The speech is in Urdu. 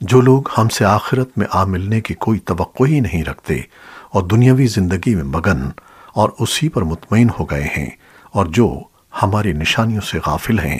جو لوگ ہم سے آخرت میں آ ملنے کی کوئی توقع ہی نہیں رکھتے اور دنیاوی زندگی میں مگن اور اسی پر مطمئن ہو گئے ہیں اور جو ہماری نشانیوں سے غافل ہیں۔